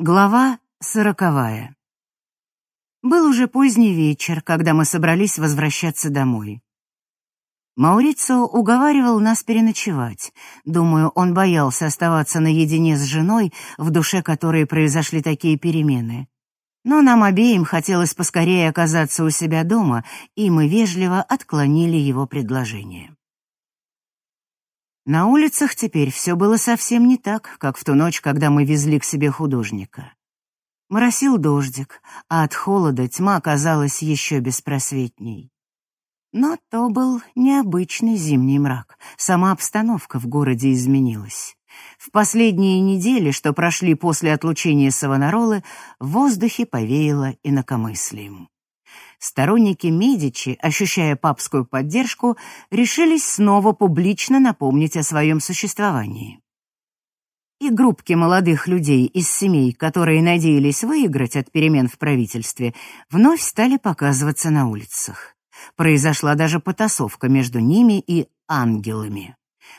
Глава сороковая. Был уже поздний вечер, когда мы собрались возвращаться домой. Маурицио уговаривал нас переночевать. Думаю, он боялся оставаться наедине с женой, в душе которой произошли такие перемены. Но нам обеим хотелось поскорее оказаться у себя дома, и мы вежливо отклонили его предложение. На улицах теперь все было совсем не так, как в ту ночь, когда мы везли к себе художника. Моросил дождик, а от холода тьма казалась еще беспросветней. Но то был необычный зимний мрак. Сама обстановка в городе изменилась. В последние недели, что прошли после отлучения Савонаролы, в воздухе повеяло инакомыслием. Сторонники Медичи, ощущая папскую поддержку, решились снова публично напомнить о своем существовании. И группки молодых людей из семей, которые надеялись выиграть от перемен в правительстве, вновь стали показываться на улицах. Произошла даже потасовка между ними и ангелами.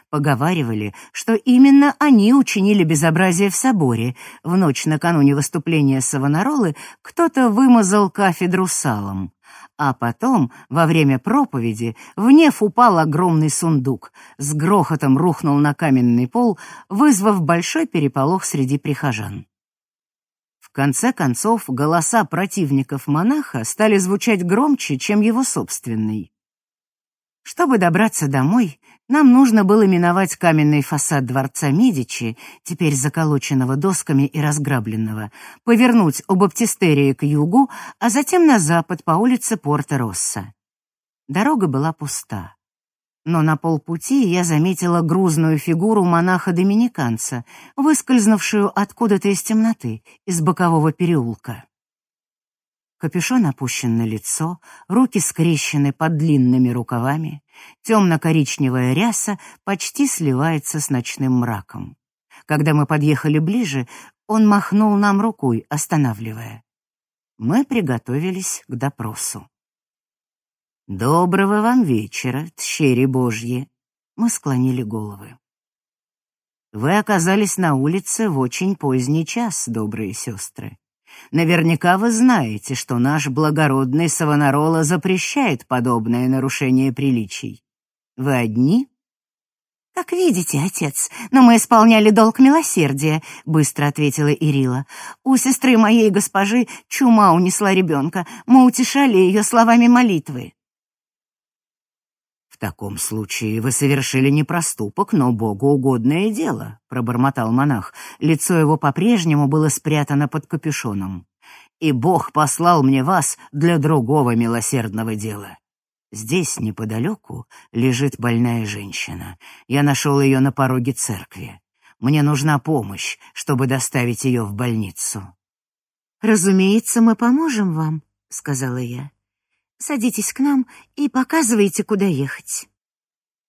Поговаривали, что именно они учинили безобразие в соборе. В ночь накануне выступления Савонаролы кто-то вымазал кафедру салом. А потом, во время проповеди, в неф упал огромный сундук, с грохотом рухнул на каменный пол, вызвав большой переполох среди прихожан. В конце концов, голоса противников монаха стали звучать громче, чем его собственный. Чтобы добраться домой, нам нужно было миновать каменный фасад дворца Медичи, теперь заколоченного досками и разграбленного, повернуть у баптистерии к югу, а затем на запад по улице Порта-Росса. Дорога была пуста. Но на полпути я заметила грузную фигуру монаха-доминиканца, выскользнувшую откуда-то из темноты, из бокового переулка. Капюшон опущен на лицо, руки скрещены под длинными рукавами, темно-коричневая ряса почти сливается с ночным мраком. Когда мы подъехали ближе, он махнул нам рукой, останавливая. Мы приготовились к допросу. «Доброго вам вечера, тщери Божьи!» Мы склонили головы. «Вы оказались на улице в очень поздний час, добрые сестры. Наверняка вы знаете, что наш благородный Савонарола запрещает подобное нарушение приличий. Вы одни?» «Как видите, отец, но мы исполняли долг милосердия», — быстро ответила Ирила. «У сестры моей госпожи чума унесла ребенка. Мы утешали ее словами молитвы». «В таком случае вы совершили не проступок, но богоугодное дело», — пробормотал монах. Лицо его по-прежнему было спрятано под капюшоном. «И Бог послал мне вас для другого милосердного дела. Здесь, неподалеку, лежит больная женщина. Я нашел ее на пороге церкви. Мне нужна помощь, чтобы доставить ее в больницу». «Разумеется, мы поможем вам», — сказала я. Садитесь к нам и показывайте, куда ехать».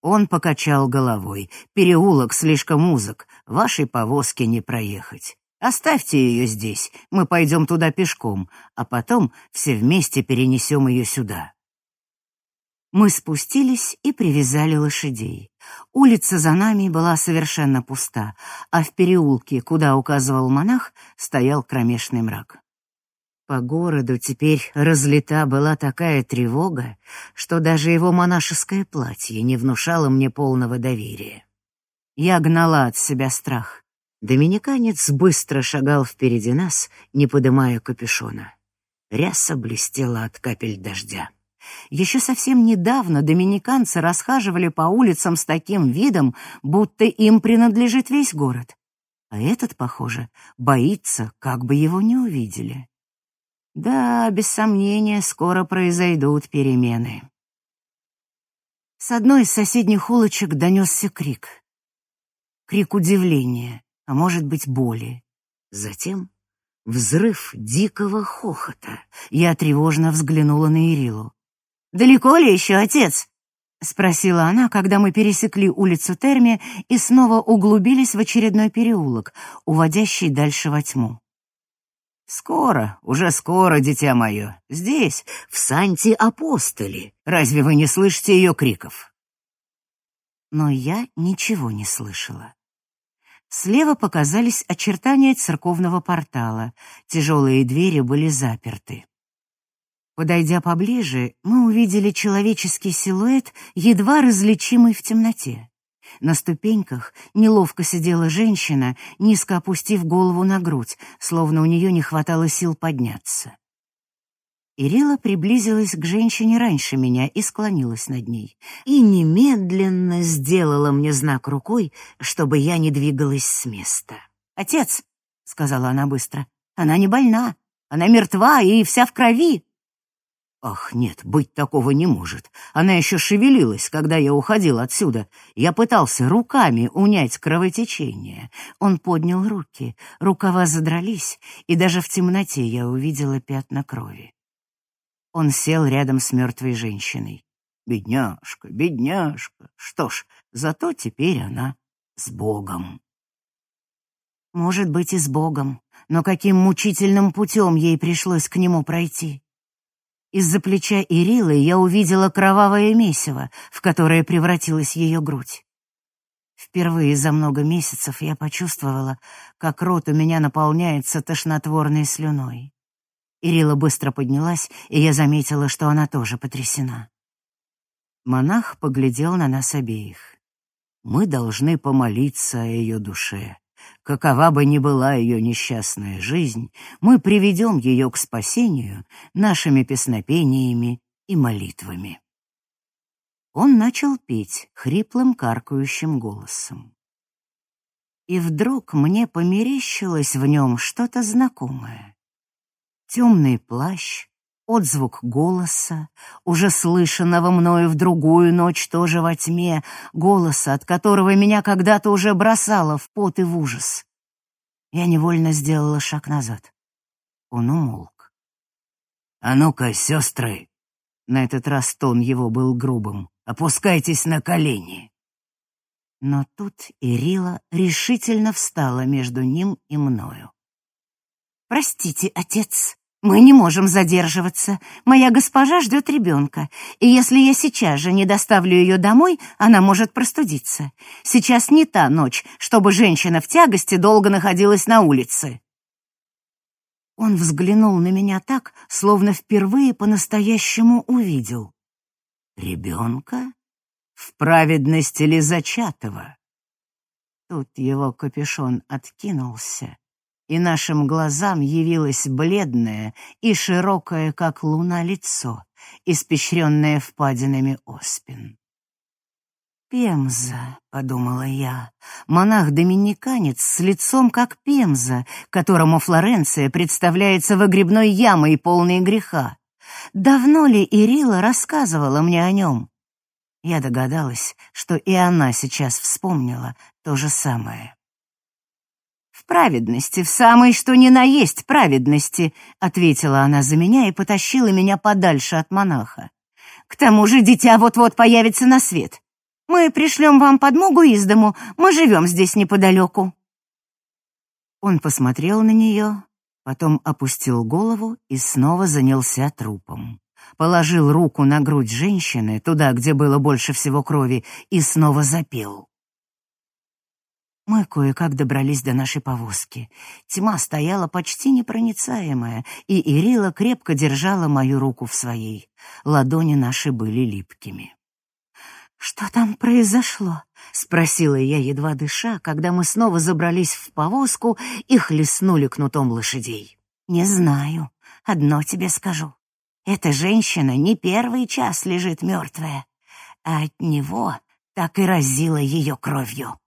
Он покачал головой. «Переулок слишком узок, вашей повозке не проехать. Оставьте ее здесь, мы пойдем туда пешком, а потом все вместе перенесем ее сюда». Мы спустились и привязали лошадей. Улица за нами была совершенно пуста, а в переулке, куда указывал монах, стоял кромешный мрак. По городу теперь разлита была такая тревога, что даже его монашеское платье не внушало мне полного доверия. Я гнала от себя страх. Доминиканец быстро шагал впереди нас, не подымая капюшона. Ряса блестела от капель дождя. Еще совсем недавно доминиканцы расхаживали по улицам с таким видом, будто им принадлежит весь город. А этот, похоже, боится, как бы его не увидели. Да, без сомнения, скоро произойдут перемены. С одной из соседних улочек донесся крик. Крик удивления, а может быть боли. Затем взрыв дикого хохота. Я тревожно взглянула на Ирилу. «Далеко ли еще, отец?» — спросила она, когда мы пересекли улицу Терми и снова углубились в очередной переулок, уводящий дальше во тьму. «Скоро, уже скоро, дитя мое. Здесь, в Санти-Апостоле. Разве вы не слышите ее криков?» Но я ничего не слышала. Слева показались очертания церковного портала. Тяжелые двери были заперты. Подойдя поближе, мы увидели человеческий силуэт, едва различимый в темноте. На ступеньках неловко сидела женщина, низко опустив голову на грудь, словно у нее не хватало сил подняться. Ирила приблизилась к женщине раньше меня и склонилась над ней, и немедленно сделала мне знак рукой, чтобы я не двигалась с места. «Отец», — сказала она быстро, — «она не больна, она мертва и вся в крови». Ах, нет, быть такого не может. Она еще шевелилась, когда я уходил отсюда. Я пытался руками унять кровотечение. Он поднял руки, рукава задрались, и даже в темноте я увидела пятна крови. Он сел рядом с мертвой женщиной. Бедняжка, бедняжка. Что ж, зато теперь она с Богом. Может быть, и с Богом, но каким мучительным путем ей пришлось к нему пройти. Из-за плеча Ирилы я увидела кровавое месиво, в которое превратилась ее грудь. Впервые за много месяцев я почувствовала, как рот у меня наполняется тошнотворной слюной. Ирила быстро поднялась, и я заметила, что она тоже потрясена. Монах поглядел на нас обеих. Мы должны помолиться о ее душе. Какова бы ни была ее несчастная жизнь, мы приведем ее к спасению нашими песнопениями и молитвами. Он начал петь хриплым каркающим голосом. И вдруг мне померещилось в нем что-то знакомое темный плащ, отзвук голоса, уже слышанного мною в другую ночь тоже во тьме, голоса, от которого меня когда-то уже бросало в пот и в ужас. Я невольно сделала шаг назад. Он умолк. «А ну-ка, сестры!» На этот раз тон его был грубым. «Опускайтесь на колени!» Но тут Ирила решительно встала между ним и мною. «Простите, отец, мы не можем задерживаться. Моя госпожа ждет ребенка, и если я сейчас же не доставлю ее домой, она может простудиться. Сейчас не та ночь, чтобы женщина в тягости долго находилась на улице». Он взглянул на меня так, словно впервые по-настоящему увидел. «Ребенка? В праведности ли зачатого?» Тут его капюшон откинулся, и нашим глазам явилось бледное и широкое, как луна, лицо, испещренное впадинами оспин. «Пемза», — подумала я, — монах-доминиканец с лицом как Пемза, которому Флоренция представляется выгребной ямой, полной греха. Давно ли Ирила рассказывала мне о нем? Я догадалась, что и она сейчас вспомнила то же самое праведности, в самой что ни на есть праведности», — ответила она за меня и потащила меня подальше от монаха. «К тому же дитя вот-вот появится на свет. Мы пришлем вам подмогу из дому, мы живем здесь неподалеку». Он посмотрел на нее, потом опустил голову и снова занялся трупом. Положил руку на грудь женщины, туда, где было больше всего крови, и снова запел. Мы кое-как добрались до нашей повозки. Тьма стояла почти непроницаемая, и Ирила крепко держала мою руку в своей. Ладони наши были липкими. «Что там произошло?» — спросила я, едва дыша, когда мы снова забрались в повозку и хлестнули кнутом лошадей. «Не знаю. Одно тебе скажу. Эта женщина не первый час лежит мертвая, а от него так и разила ее кровью».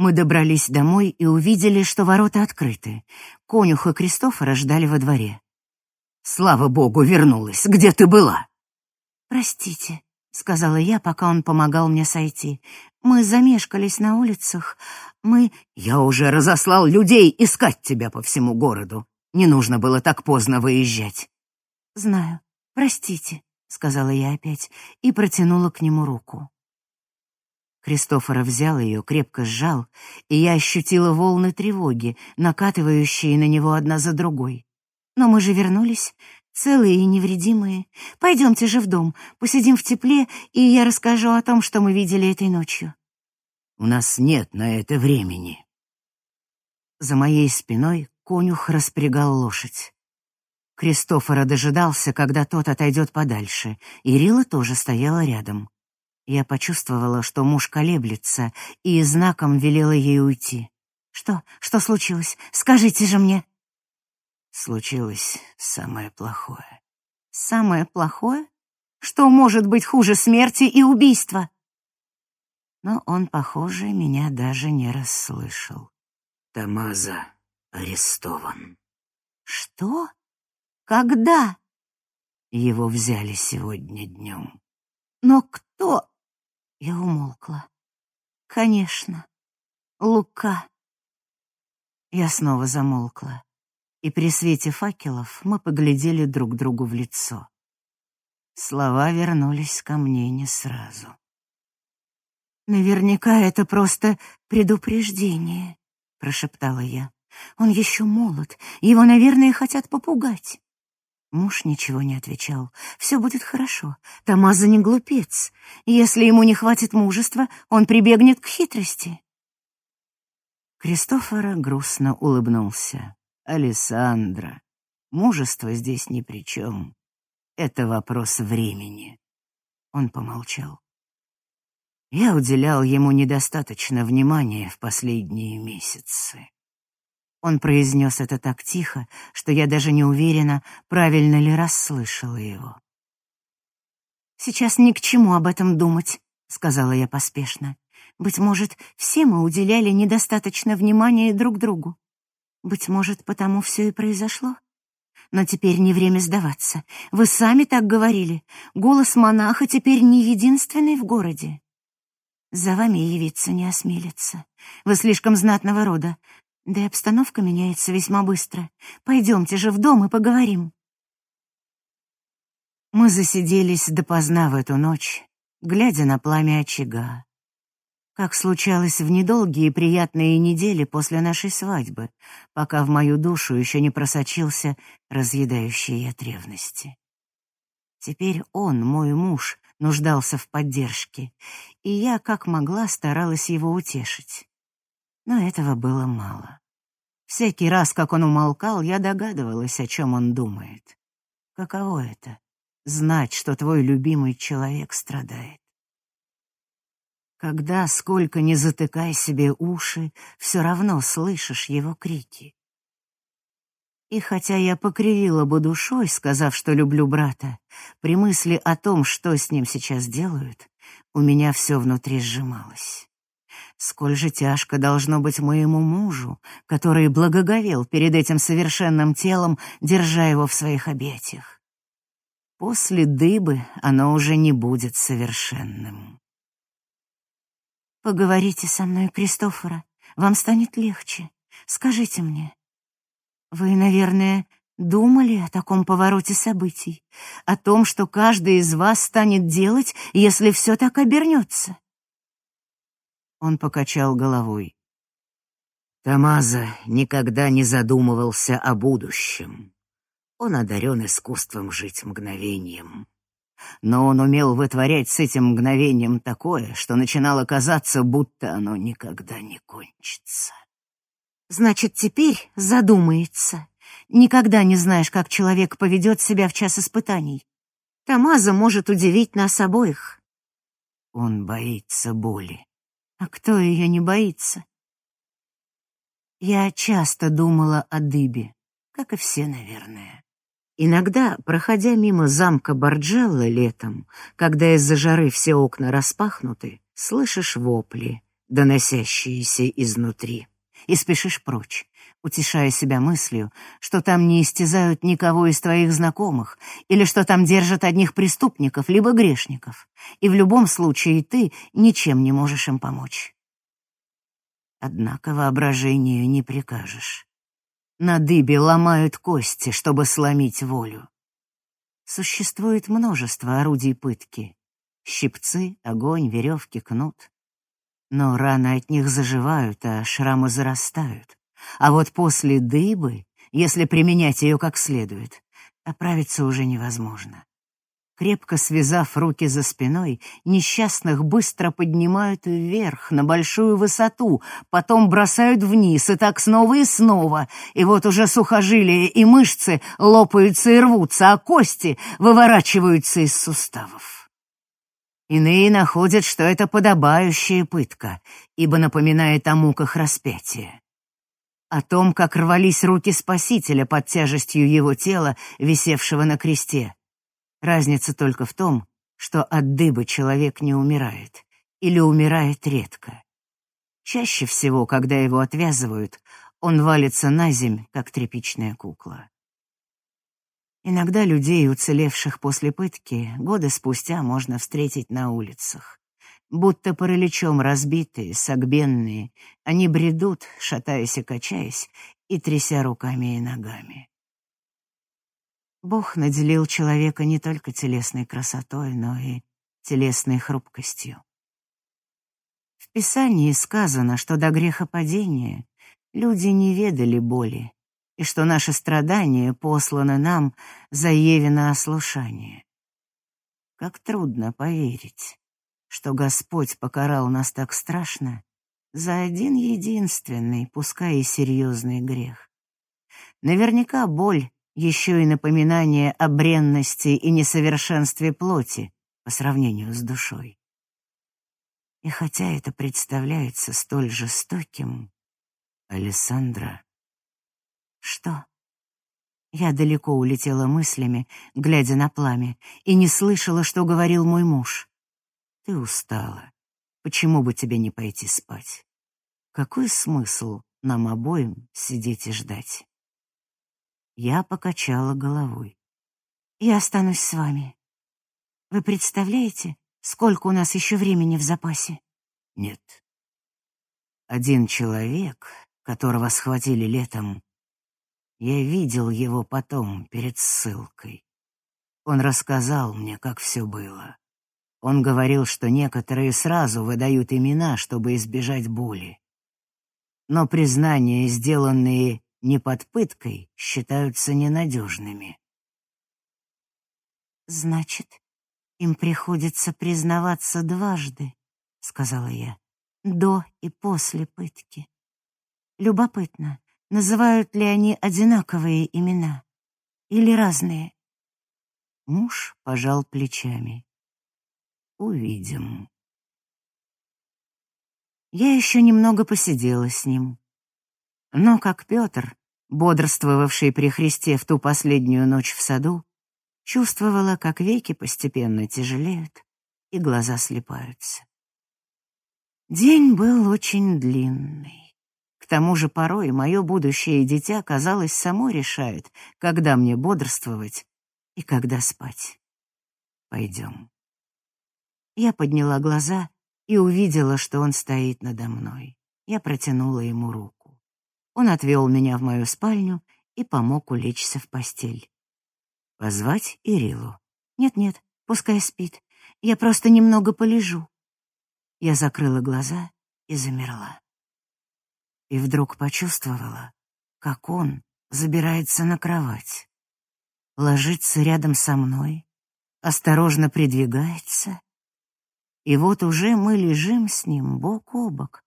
Мы добрались домой и увидели, что ворота открыты. Конюх и Кристофора ждали во дворе. «Слава богу, вернулась! Где ты была?» «Простите», — сказала я, пока он помогал мне сойти. «Мы замешкались на улицах. Мы...» «Я уже разослал людей искать тебя по всему городу. Не нужно было так поздно выезжать». «Знаю. Простите», — сказала я опять и протянула к нему руку. Кристофора взял ее, крепко сжал, и я ощутила волны тревоги, накатывающие на него одна за другой. Но мы же вернулись, целые и невредимые. Пойдемте же в дом, посидим в тепле, и я расскажу о том, что мы видели этой ночью. У нас нет на это времени. За моей спиной конюх распрягал лошадь. Кристофора дожидался, когда тот отойдет подальше, и Рила тоже стояла рядом. Я почувствовала, что муж колеблется, и знаком велела ей уйти. «Что? Что случилось? Скажите же мне!» Случилось самое плохое. «Самое плохое? Что может быть хуже смерти и убийства?» Но он, похоже, меня даже не расслышал. Тамаза арестован. «Что?» Когда? Его взяли сегодня днем. Но кто? Я умолкла. Конечно, Лука. Я снова замолкла, и при свете факелов мы поглядели друг другу в лицо. Слова вернулись ко мне не сразу. Наверняка это просто предупреждение, прошептала я. Он еще молод, его, наверное, хотят попугать. Муж ничего не отвечал. «Все будет хорошо. Тамаза не глупец. Если ему не хватит мужества, он прибегнет к хитрости». Кристофора грустно улыбнулся. «Алессандра, мужество здесь ни при чем. Это вопрос времени». Он помолчал. Я уделял ему недостаточно внимания в последние месяцы. Он произнес это так тихо, что я даже не уверена, правильно ли расслышала его. «Сейчас ни к чему об этом думать», — сказала я поспешно. «Быть может, все мы уделяли недостаточно внимания друг другу. Быть может, потому все и произошло. Но теперь не время сдаваться. Вы сами так говорили. Голос монаха теперь не единственный в городе. За вами явиться не осмелится. Вы слишком знатного рода. Да и обстановка меняется весьма быстро. Пойдемте же в дом и поговорим. Мы засиделись допоздна в эту ночь, глядя на пламя очага. Как случалось в недолгие приятные недели после нашей свадьбы, пока в мою душу еще не просочился разъедающий от ревности. Теперь он, мой муж, нуждался в поддержке, и я, как могла, старалась его утешить но этого было мало. Всякий раз, как он умолкал, я догадывалась, о чем он думает. Каково это — знать, что твой любимый человек страдает? Когда, сколько ни затыкай себе уши, все равно слышишь его крики. И хотя я покривила бы душой, сказав, что люблю брата, при мысли о том, что с ним сейчас делают, у меня все внутри сжималось. Сколь же тяжко должно быть моему мужу, который благоговел перед этим совершенным телом, держа его в своих объятиях. После дыбы оно уже не будет совершенным. Поговорите со мной, Кристофора, вам станет легче. Скажите мне. Вы, наверное, думали о таком повороте событий, о том, что каждый из вас станет делать, если все так обернется. Он покачал головой. Тамаза никогда не задумывался о будущем. Он одарен искусством жить мгновением. Но он умел вытворять с этим мгновением такое, что начинало казаться, будто оно никогда не кончится. Значит, теперь задумается. Никогда не знаешь, как человек поведет себя в час испытаний. Тамаза может удивить нас обоих. Он боится боли. А кто ее не боится? Я часто думала о дыбе, как и все, наверное. Иногда, проходя мимо замка Барджелла летом, когда из-за жары все окна распахнуты, слышишь вопли, доносящиеся изнутри, и спешишь прочь, утешая себя мыслью, что там не истязают никого из твоих знакомых, или что там держат одних преступников либо грешников, и в любом случае ты ничем не можешь им помочь. Однако воображению не прикажешь. На дыбе ломают кости, чтобы сломить волю. Существует множество орудий пытки. Щипцы, огонь, веревки, кнут. Но раны от них заживают, а шрамы зарастают. А вот после дыбы, если применять ее как следует, оправиться уже невозможно. Крепко связав руки за спиной, несчастных быстро поднимают вверх, на большую высоту, потом бросают вниз, и так снова и снова. И вот уже сухожилия и мышцы лопаются и рвутся, а кости выворачиваются из суставов. Иные находят, что это подобающая пытка, ибо напоминает о муках распятия. О том, как рвались руки Спасителя под тяжестью его тела, висевшего на кресте, Разница только в том, что от дыбы человек не умирает или умирает редко. Чаще всего, когда его отвязывают, он валится на земь, как тряпичная кукла. Иногда людей, уцелевших после пытки, годы спустя можно встретить на улицах. Будто параличом разбитые, согбенные, они бредут, шатаясь и качаясь, и тряся руками и ногами. Бог наделил человека не только телесной красотой, но и телесной хрупкостью. В Писании сказано, что до грехопадения люди не ведали боли, и что наши страдания посланы нам за Евина ослушание. Как трудно поверить, что Господь покарал нас так страшно за один единственный, пускай и серьезный грех. Наверняка боль еще и напоминание о бренности и несовершенстве плоти по сравнению с душой. И хотя это представляется столь жестоким, Алессандра... Что? Я далеко улетела мыслями, глядя на пламя, и не слышала, что говорил мой муж. Ты устала. Почему бы тебе не пойти спать? Какой смысл нам обоим сидеть и ждать? Я покачала головой. «Я останусь с вами. Вы представляете, сколько у нас еще времени в запасе?» «Нет. Один человек, которого схватили летом, я видел его потом, перед ссылкой. Он рассказал мне, как все было. Он говорил, что некоторые сразу выдают имена, чтобы избежать боли. Но признания, сделанные не под пыткой считаются ненадежными. «Значит, им приходится признаваться дважды», — сказала я, — «до и после пытки. Любопытно, называют ли они одинаковые имена или разные?» Муж пожал плечами. «Увидим». Я еще немного посидела с ним, но как Петр, бодрствовавший при Христе в ту последнюю ночь в саду, чувствовала, как веки постепенно тяжелеют и глаза слепаются. День был очень длинный. К тому же порой мое будущее дитя, казалось, само решает, когда мне бодрствовать и когда спать. Пойдем. Я подняла глаза и увидела, что он стоит надо мной. Я протянула ему руку. Он отвел меня в мою спальню и помог улечься в постель. Позвать Ирилу? Нет-нет, пускай спит. Я просто немного полежу. Я закрыла глаза и замерла. И вдруг почувствовала, как он забирается на кровать, ложится рядом со мной, осторожно придвигается. И вот уже мы лежим с ним бок о бок,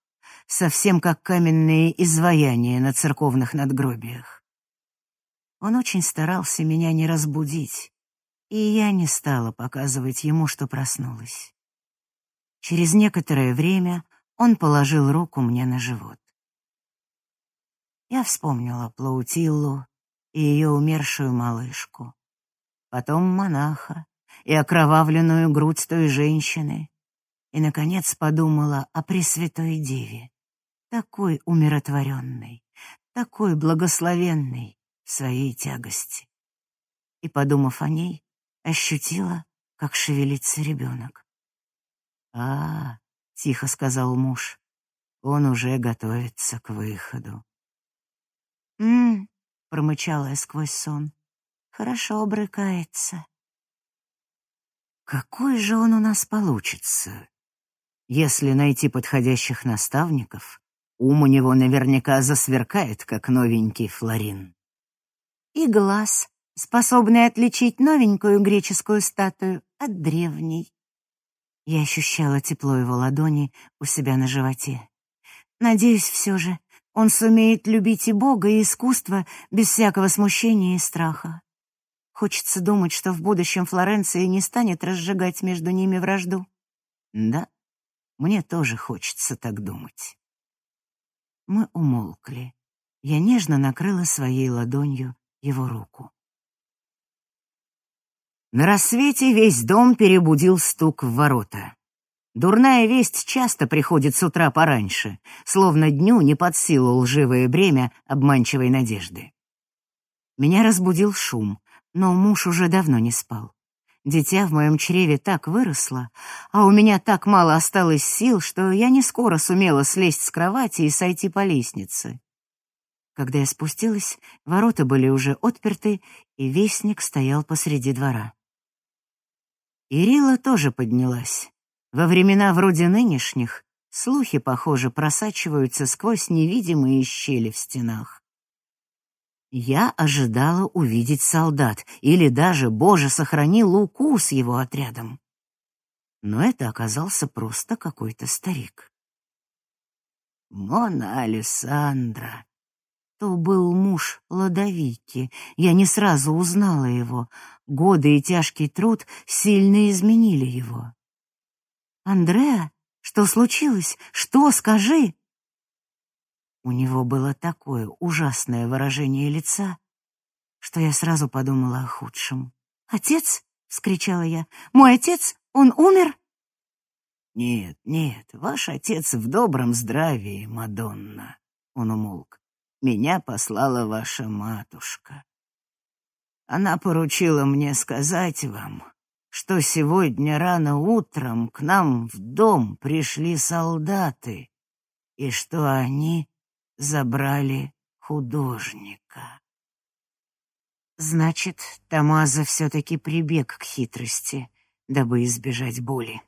совсем как каменные изваяния на церковных надгробиях. Он очень старался меня не разбудить, и я не стала показывать ему, что проснулась. Через некоторое время он положил руку мне на живот. Я вспомнила Плаутиллу и ее умершую малышку, потом монаха и окровавленную грудь той женщины, и, наконец, подумала о Пресвятой Деве такой умиротворенный, такой благословенный в своей тягости. И, подумав о ней, ощутила, как шевелится ребенок. «А, — тихо сказал муж, — он уже готовится к выходу». «М-м», промычала я сквозь сон, — «хорошо брыкается». «Какой же он у нас получится?» Если найти подходящих наставников, Ум у него наверняка засверкает, как новенький флорин. И глаз способный отличить новенькую греческую статую от древней. Я ощущала тепло его ладони у себя на животе. Надеюсь, все же, он сумеет любить и Бога, и искусство без всякого смущения и страха. Хочется думать, что в будущем Флоренция не станет разжигать между ними вражду. Да, мне тоже хочется так думать. Мы умолкли. Я нежно накрыла своей ладонью его руку. На рассвете весь дом перебудил стук в ворота. Дурная весть часто приходит с утра пораньше, словно дню не под силу лживое бремя обманчивой надежды. Меня разбудил шум, но муж уже давно не спал. Дитя в моем чреве так выросло, а у меня так мало осталось сил, что я не скоро сумела слезть с кровати и сойти по лестнице. Когда я спустилась, ворота были уже отперты, и вестник стоял посреди двора. Ирила тоже поднялась. Во времена вроде нынешних слухи, похоже, просачиваются сквозь невидимые щели в стенах. Я ожидала увидеть солдат или даже, боже, сохрани Луку с его отрядом. Но это оказался просто какой-то старик. Мона Алессандра. То был муж Ладовики. Я не сразу узнала его. Годы и тяжкий труд сильно изменили его. «Андреа, что случилось? Что, скажи?» У него было такое ужасное выражение лица, что я сразу подумала о худшем. «Отец?» — вскричала я. «Мой отец? Он умер?» «Нет, нет, ваш отец в добром здравии, Мадонна», — он умолк. «Меня послала ваша матушка. Она поручила мне сказать вам, что сегодня рано утром к нам в дом пришли солдаты, и что они забрали художника. Значит, Тамаза все-таки прибег к хитрости, дабы избежать боли.